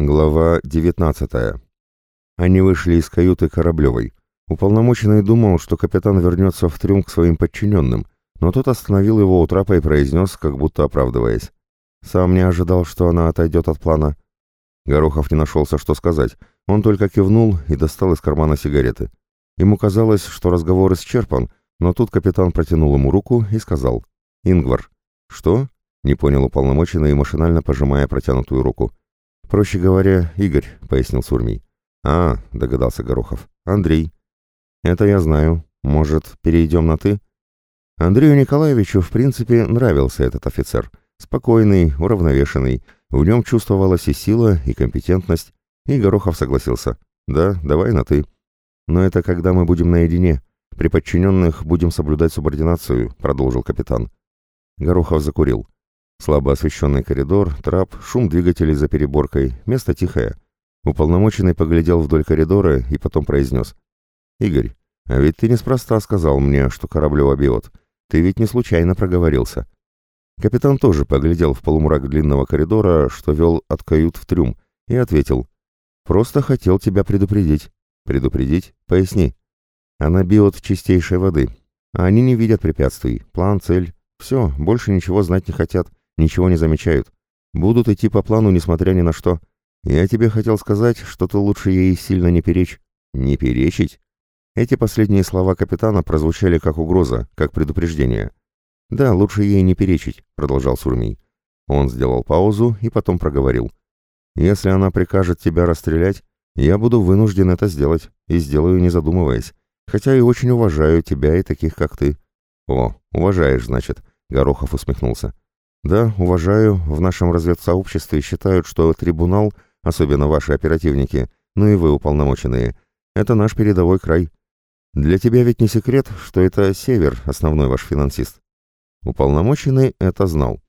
Глава 19. Они вышли из каюты Кораблевой. Уполномоченный думал, что капитан вернется в трюм к своим подчиненным, но тот остановил его у трапа и произнес, как будто оправдываясь. Сам не ожидал, что она отойдет от плана. Горохов не нашелся, что сказать. Он только кивнул и достал из кармана сигареты. Ему казалось, что разговор исчерпан, но тут капитан протянул ему руку и сказал «Ингвар». «Что?» — не понял уполномоченный, машинально пожимая протянутую руку. «Проще говоря, Игорь», — пояснил Сурмий. «А», — догадался Горохов, — «Андрей». «Это я знаю. Может, перейдем на «ты»?» Андрею Николаевичу, в принципе, нравился этот офицер. Спокойный, уравновешенный, в нем чувствовалась и сила, и компетентность, и Горохов согласился. «Да, давай на «ты». Но это когда мы будем наедине. При подчиненных будем соблюдать субординацию», — продолжил капитан. Горохов закурил. Слабо освещенный коридор, трап, шум двигателей за переборкой, место тихое. Уполномоченный поглядел вдоль коридора и потом произнес. «Игорь, а ведь ты неспроста сказал мне, что Кораблева бьет. Ты ведь не случайно проговорился». Капитан тоже поглядел в полумрак длинного коридора, что вел от кают в трюм, и ответил. «Просто хотел тебя предупредить». «Предупредить? Поясни». «Она бьет чистейшей воды. А они не видят препятствий. План, цель. Все, больше ничего знать не хотят. Ничего не замечают. Будут идти по плану, несмотря ни на что. Я тебе хотел сказать, что ты лучше ей сильно не перечь. Не перечить? Эти последние слова капитана прозвучали как угроза, как предупреждение. Да, лучше ей не перечить, продолжал Сурмий. Он сделал паузу и потом проговорил. Если она прикажет тебя расстрелять, я буду вынужден это сделать, и сделаю не задумываясь, хотя и очень уважаю тебя и таких, как ты. О, уважаешь, значит, Горохов усмехнулся. Да, уважаю, в нашем разведсообществе считают, что трибунал, особенно ваши оперативники, ну и вы уполномоченные, это наш передовой край. Для тебя ведь не секрет, что это Север, основной ваш финансист. Уполномоченный это знал.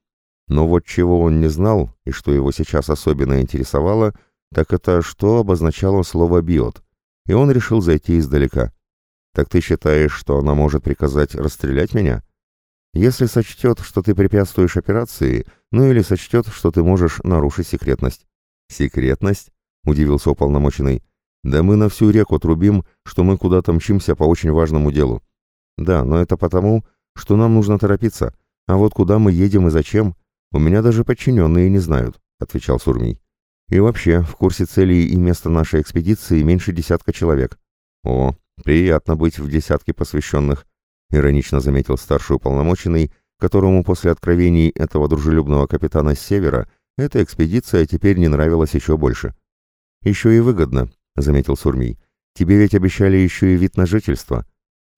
Но вот чего он не знал, и что его сейчас особенно интересовало, так это что обозначало слово «биот», и он решил зайти издалека. «Так ты считаешь, что она может приказать расстрелять меня?» Если сочтет, что ты препятствуешь операции, ну или сочтет, что ты можешь нарушить секретность. Секретность? Удивился уполномоченный. Да мы на всю реку трубим, что мы куда-то мчимся по очень важному делу. Да, но это потому, что нам нужно торопиться. А вот куда мы едем и зачем, у меня даже подчиненные не знают, отвечал Сурмий. И вообще, в курсе целей и места нашей экспедиции меньше десятка человек. О, приятно быть в десятке посвященных, иронично заметил старший уполномоченный, которому после откровений этого дружелюбного капитана с севера эта экспедиция теперь не нравилась еще больше. «Еще и выгодно», — заметил Сурмий. «Тебе ведь обещали еще и вид на жительство».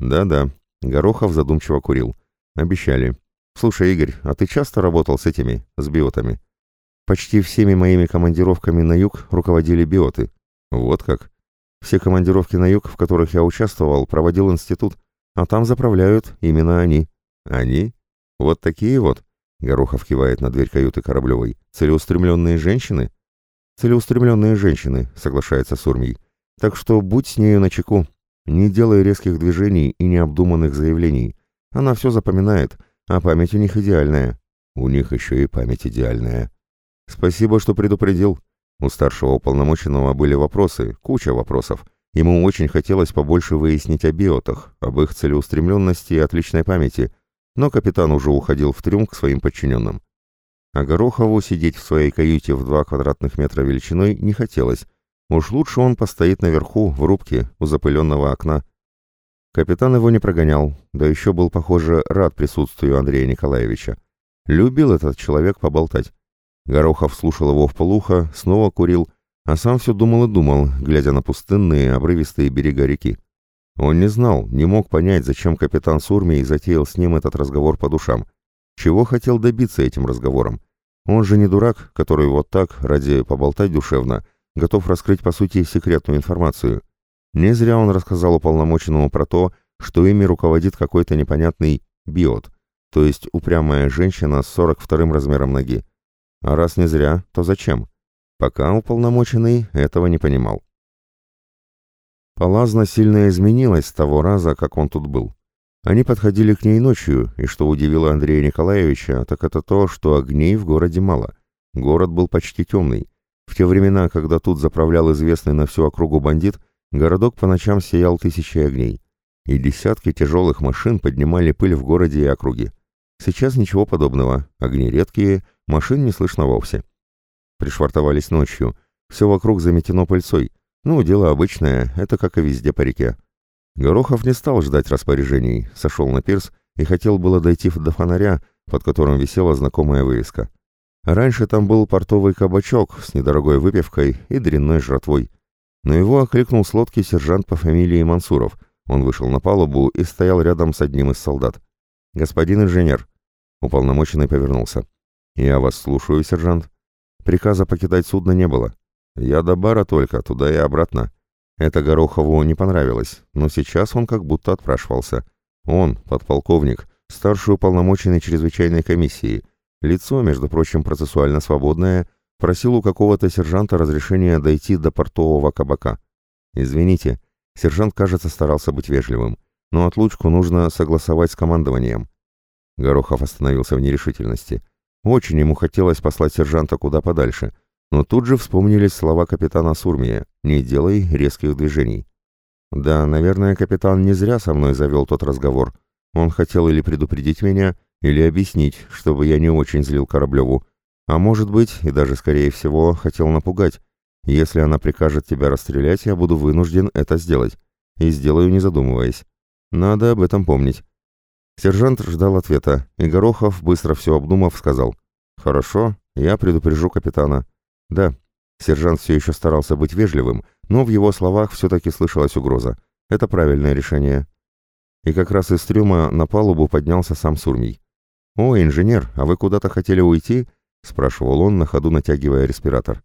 «Да-да», — Горохов задумчиво курил. «Обещали. Слушай, Игорь, а ты часто работал с этими, с биотами?» «Почти всеми моими командировками на юг руководили биоты». «Вот как?» «Все командировки на юг, в которых я участвовал, проводил институт, а там заправляют именно они. Они? Вот такие вот, Горохов кивает на дверь каюты Кораблевой, целеустремленные женщины? Целеустремленные женщины, соглашается Сурмий. Так что будь с нею начеку. Не делай резких движений и необдуманных заявлений. Она все запоминает, а память у них идеальная. У них еще и память идеальная. Спасибо, что предупредил. У старшего уполномоченного были вопросы, куча вопросов, Ему очень хотелось побольше выяснить о биотах, об их целеустремленности и отличной памяти, но капитан уже уходил в трюм к своим подчиненным. А Горохову сидеть в своей каюте в два квадратных метра величиной не хотелось. Уж лучше он постоит наверху, в рубке, у запыленного окна. Капитан его не прогонял, да еще был, похоже, рад присутствию Андрея Николаевича. Любил этот человек поболтать. Горохов слушал его в полухо, снова курил, а сам все думал и думал, глядя на пустынные, обрывистые берега реки. Он не знал, не мог понять, зачем капитан Сурмий затеял с ним этот разговор по душам. Чего хотел добиться этим разговором? Он же не дурак, который вот так, ради поболтать душевно, готов раскрыть по сути секретную информацию. Не зря он рассказал уполномоченному про то, что ими руководит какой-то непонятный биот, то есть упрямая женщина с 42-м размером ноги. А раз не зря, то зачем? Пока уполномоченный этого не понимал. Палазна сильно изменилась с того раза, как он тут был. Они подходили к ней ночью, и что удивило Андрея Николаевича, так это то, что огней в городе мало. Город был почти темный. В те времена, когда тут заправлял известный на всю округу бандит, городок по ночам сиял тысячи огней, и десятки тяжелых машин поднимали пыль в городе и округе. Сейчас ничего подобного, огни редкие, машин не слышно вовсе. Пришвартовались ночью, все вокруг заметено пыльцой. Ну, дело обычное, это как и везде по реке. Горохов не стал ждать распоряжений, сошел на пирс и хотел было дойти до фонаря, под которым висела знакомая вывеска. Раньше там был портовый кабачок с недорогой выпивкой и дрянной жратвой. Но его окликнул с лодки сержант по фамилии Мансуров. Он вышел на палубу и стоял рядом с одним из солдат. «Господин инженер». Уполномоченный повернулся. «Я вас слушаю, сержант». Приказа покидать судно не было. Я до бара только, туда и обратно. Это Горохову не понравилось, но сейчас он как будто отпрашивался. Он, подполковник, старший уполномоченный чрезвычайной комиссии, лицо, между прочим, процессуально свободное, просил у какого-то сержанта разрешения дойти до портового кабака. Извините, сержант, кажется, старался быть вежливым, но отлучку нужно согласовать с командованием. Горохов остановился в нерешительности. Очень ему хотелось послать сержанта куда подальше, но тут же вспомнились слова капитана Сурмия «Не делай резких движений». Да, наверное, капитан не зря со мной завел тот разговор. Он хотел или предупредить меня, или объяснить, чтобы я не очень злил Кораблеву. А может быть, и даже скорее всего, хотел напугать. Если она прикажет тебя расстрелять, я буду вынужден это сделать. И сделаю, не задумываясь. Надо об этом помнить. Сержант ждал ответа, и Горохов, быстро все обдумав, сказал. «Хорошо, я предупрежу капитана. Да, сержант все еще старался быть вежливым, но в его словах все-таки слышалась угроза. Это правильное решение. И как раз из трюма на палубу поднялся сам Сурмий. «О, инженер, а вы куда-то хотели уйти?» — спрашивал он, на ходу натягивая респиратор.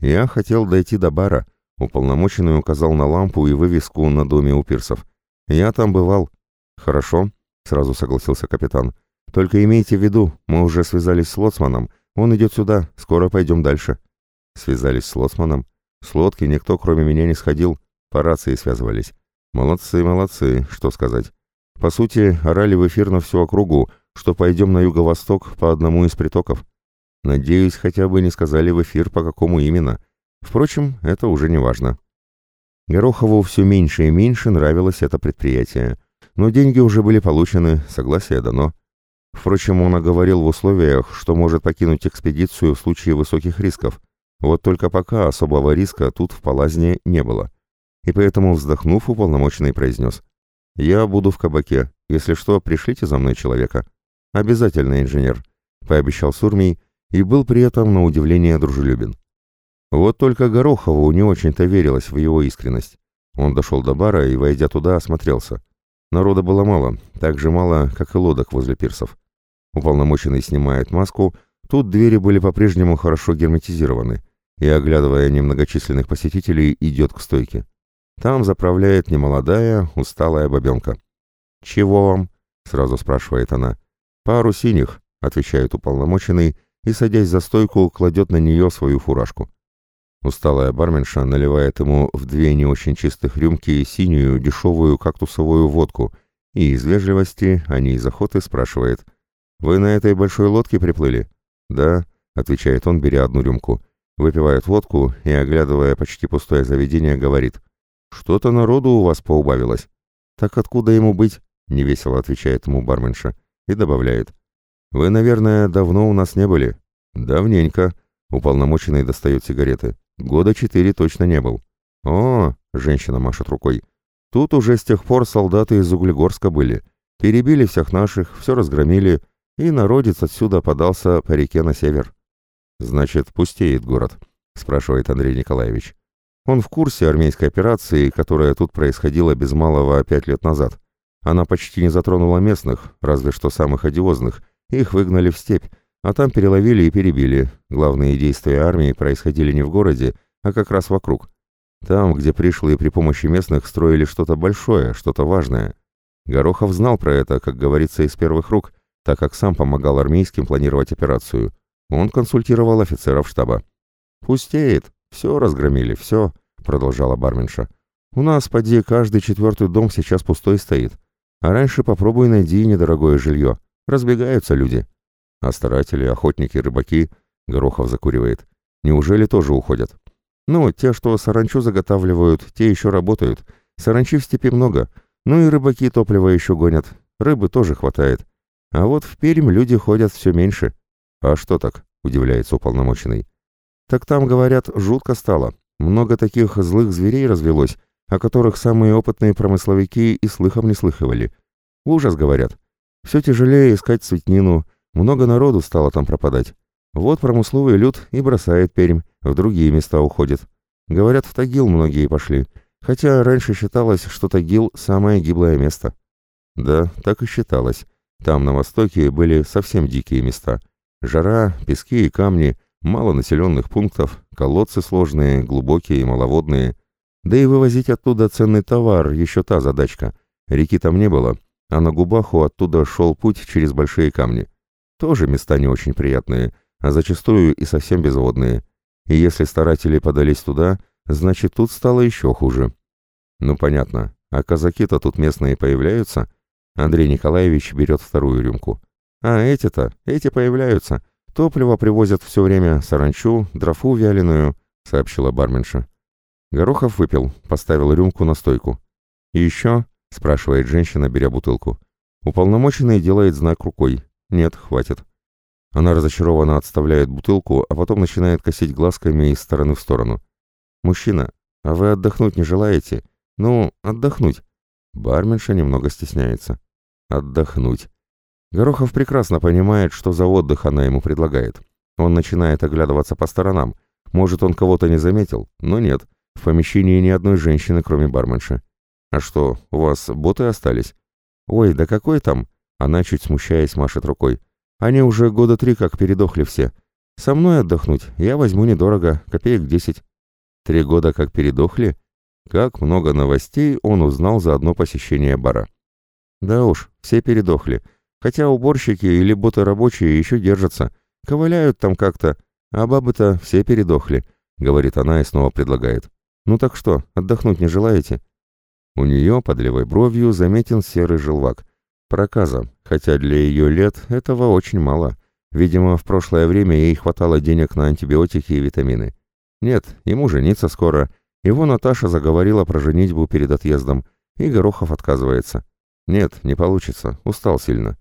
«Я хотел дойти до бара», — уполномоченный указал на лампу и вывеску на доме у пирсов. «Я там бывал». «Хорошо», — сразу согласился капитан. «Только имейте в виду, мы уже связались с лоцманом. Он идет сюда, скоро пойдем дальше». Связались с лоцманом. С лодки никто, кроме меня, не сходил. По рации связывались. Молодцы, молодцы, что сказать. По сути, орали в эфир на всю округу, что пойдем на юго-восток по одному из притоков. Надеюсь, хотя бы не сказали в эфир, по какому именно. Впрочем, это уже не важно. Горохову все меньше и меньше нравилось это предприятие. Но деньги уже были получены, согласие дано. Впрочем, он оговорил в условиях, что может покинуть экспедицию в случае высоких рисков. Вот только пока особого риска тут в Палазне не было. И поэтому, вздохнув, уполномоченный произнес. «Я буду в кабаке. Если что, пришлите за мной человека». «Обязательно, инженер», — пообещал Сурмий и был при этом на удивление дружелюбен. Вот только Горохову не очень-то верилось в его искренность. Он дошел до бара и, войдя туда, осмотрелся. Народа было мало, так же мало, как и лодок возле пирсов. Уполномоченный снимает маску, тут двери были по-прежнему хорошо герметизированы и, оглядывая немногочисленных посетителей, идет к стойке. Там заправляет немолодая, усталая бабенка. «Чего вам?» — сразу спрашивает она. «Пару синих», — отвечает уполномоченный, и, садясь за стойку, кладет на нее свою фуражку. Усталая барменша наливает ему в две не очень чистых рюмки синюю дешевую кактусовую водку и из вежливости, а не из охоты, спрашивает. «Вы на этой большой лодке приплыли?» «Да», — отвечает он, беря одну рюмку выпивает водку и, оглядывая почти пустое заведение, говорит «Что-то народу у вас поубавилось». «Так откуда ему быть?» — невесело отвечает ему барменша и добавляет «Вы, наверное, давно у нас не были?» «Давненько», — уполномоченный достает сигареты. «Года четыре точно не был». «О!» — женщина машет рукой. «Тут уже с тех пор солдаты из Углегорска были. Перебили всех наших, все разгромили, и народец отсюда подался по реке на север». «Значит, пустеет город?» — спрашивает Андрей Николаевич. Он в курсе армейской операции, которая тут происходила без малого пять лет назад. Она почти не затронула местных, разве что самых одиозных. Их выгнали в степь, а там переловили и перебили. Главные действия армии происходили не в городе, а как раз вокруг. Там, где пришлые при помощи местных строили что-то большое, что-то важное. Горохов знал про это, как говорится, из первых рук, так как сам помогал армейским планировать операцию. Он консультировал офицеров штаба. «Пустеет. Все разгромили, все», — продолжала барменша. «У нас, поди, каждый четвертый дом сейчас пустой стоит. А раньше попробуй найди недорогое жилье. Разбегаются люди. А старатели, охотники, рыбаки...» — Горохов закуривает. Неужели тоже уходят? Ну, те, что саранчу заготавливают, те еще работают. Саранчи в степи много. Ну и рыбаки топливо еще гонят. Рыбы тоже хватает. А вот в Пермь люди ходят все меньше. А что так? Удивляется уполномоченный. Так там, говорят, жутко стало. Много таких злых зверей развелось, о которых самые опытные промысловики и слыхом не слыхивали. Ужас, говорят. Все тяжелее искать цветнину, много народу стало там пропадать. Вот промысловый люд и бросает Пермь, в другие места уходит. Говорят, в Тагил многие пошли, хотя раньше считалось, что Тагил – самое гиблое место. Да, так и считалось. Там, на востоке, были совсем дикие места. Жара, пески и камни, мало населенных пунктов, колодцы сложные, глубокие и маловодные. Да и вывозить оттуда ценный товар – еще та задачка. Реки там не было, а на Губаху оттуда шел путь через большие камни. Тоже места не очень приятные, а зачастую и совсем безводные. И если старатели подались туда, значит тут стало еще хуже. Ну понятно, а казаки-то тут местные появляются? Андрей Николаевич берет вторую рюмку. А эти-то, эти появляются. Топливо привозят все время, саранчу, дрофу вяленую, сообщила барменша. Горохов выпил, поставил рюмку на стойку. «И еще?» — спрашивает женщина, беря бутылку. Уполномоченный делает знак рукой. «Нет, хватит». Она разочарованно отставляет бутылку, а потом начинает косить глазками из стороны в сторону. «Мужчина, а вы отдохнуть не желаете? Ну, отдохнуть». Барменша немного стесняется. «Отдохнуть». Горохов прекрасно понимает, что за отдых она ему предлагает. Он начинает оглядываться по сторонам. Может, он кого-то не заметил, но нет. В помещении ни одной женщины, кроме барменши. «А что, у вас боты остались?» «Ой, да какой там?» Она, чуть смущаясь, машет рукой. «Они уже года три как передохли все. Со мной отдохнуть я возьму недорого, копеек десять». «Три года как передохли?» Как много новостей он узнал за одно посещение бара. Да уж, все передохли. Хотя уборщики или боты рабочие еще держатся. Ковыляют там как-то, а бабы-то все передохли, — говорит она и снова предлагает. «Ну так что, отдохнуть не желаете?» У нее под левой бровью заметен серый желвак. Проказа, хотя для ее лет этого очень мало. Видимо, в прошлое время ей хватало денег на антибиотики и витамины. Нет, ему жениться скоро. Его Наташа заговорила про женитьбу перед отъездом, и Горохов отказывается. Нет, не получится, устал сильно.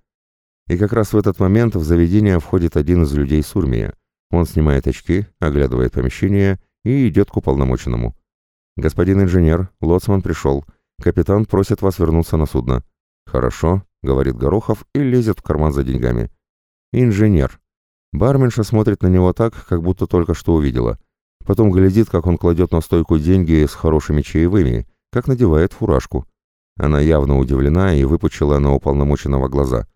И как раз в этот момент в заведение входит один из людей Сурмия. Он снимает очки, оглядывает помещение и идет к уполномоченному. «Господин инженер, лоцман пришел. Капитан просит вас вернуться на судно». «Хорошо», — говорит Горохов и лезет в карман за деньгами. «Инженер». Барменша смотрит на него так, как будто только что увидела. Потом глядит, как он кладет на стойку деньги с хорошими чаевыми, как надевает фуражку. Она явно удивлена и выпучила на уполномоченного глаза.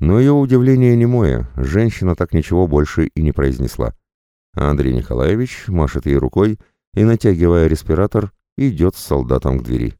Но ее удивление не мое, женщина так ничего больше и не произнесла. А Андрей Николаевич машет ей рукой и, натягивая респиратор, идет с солдатом к двери.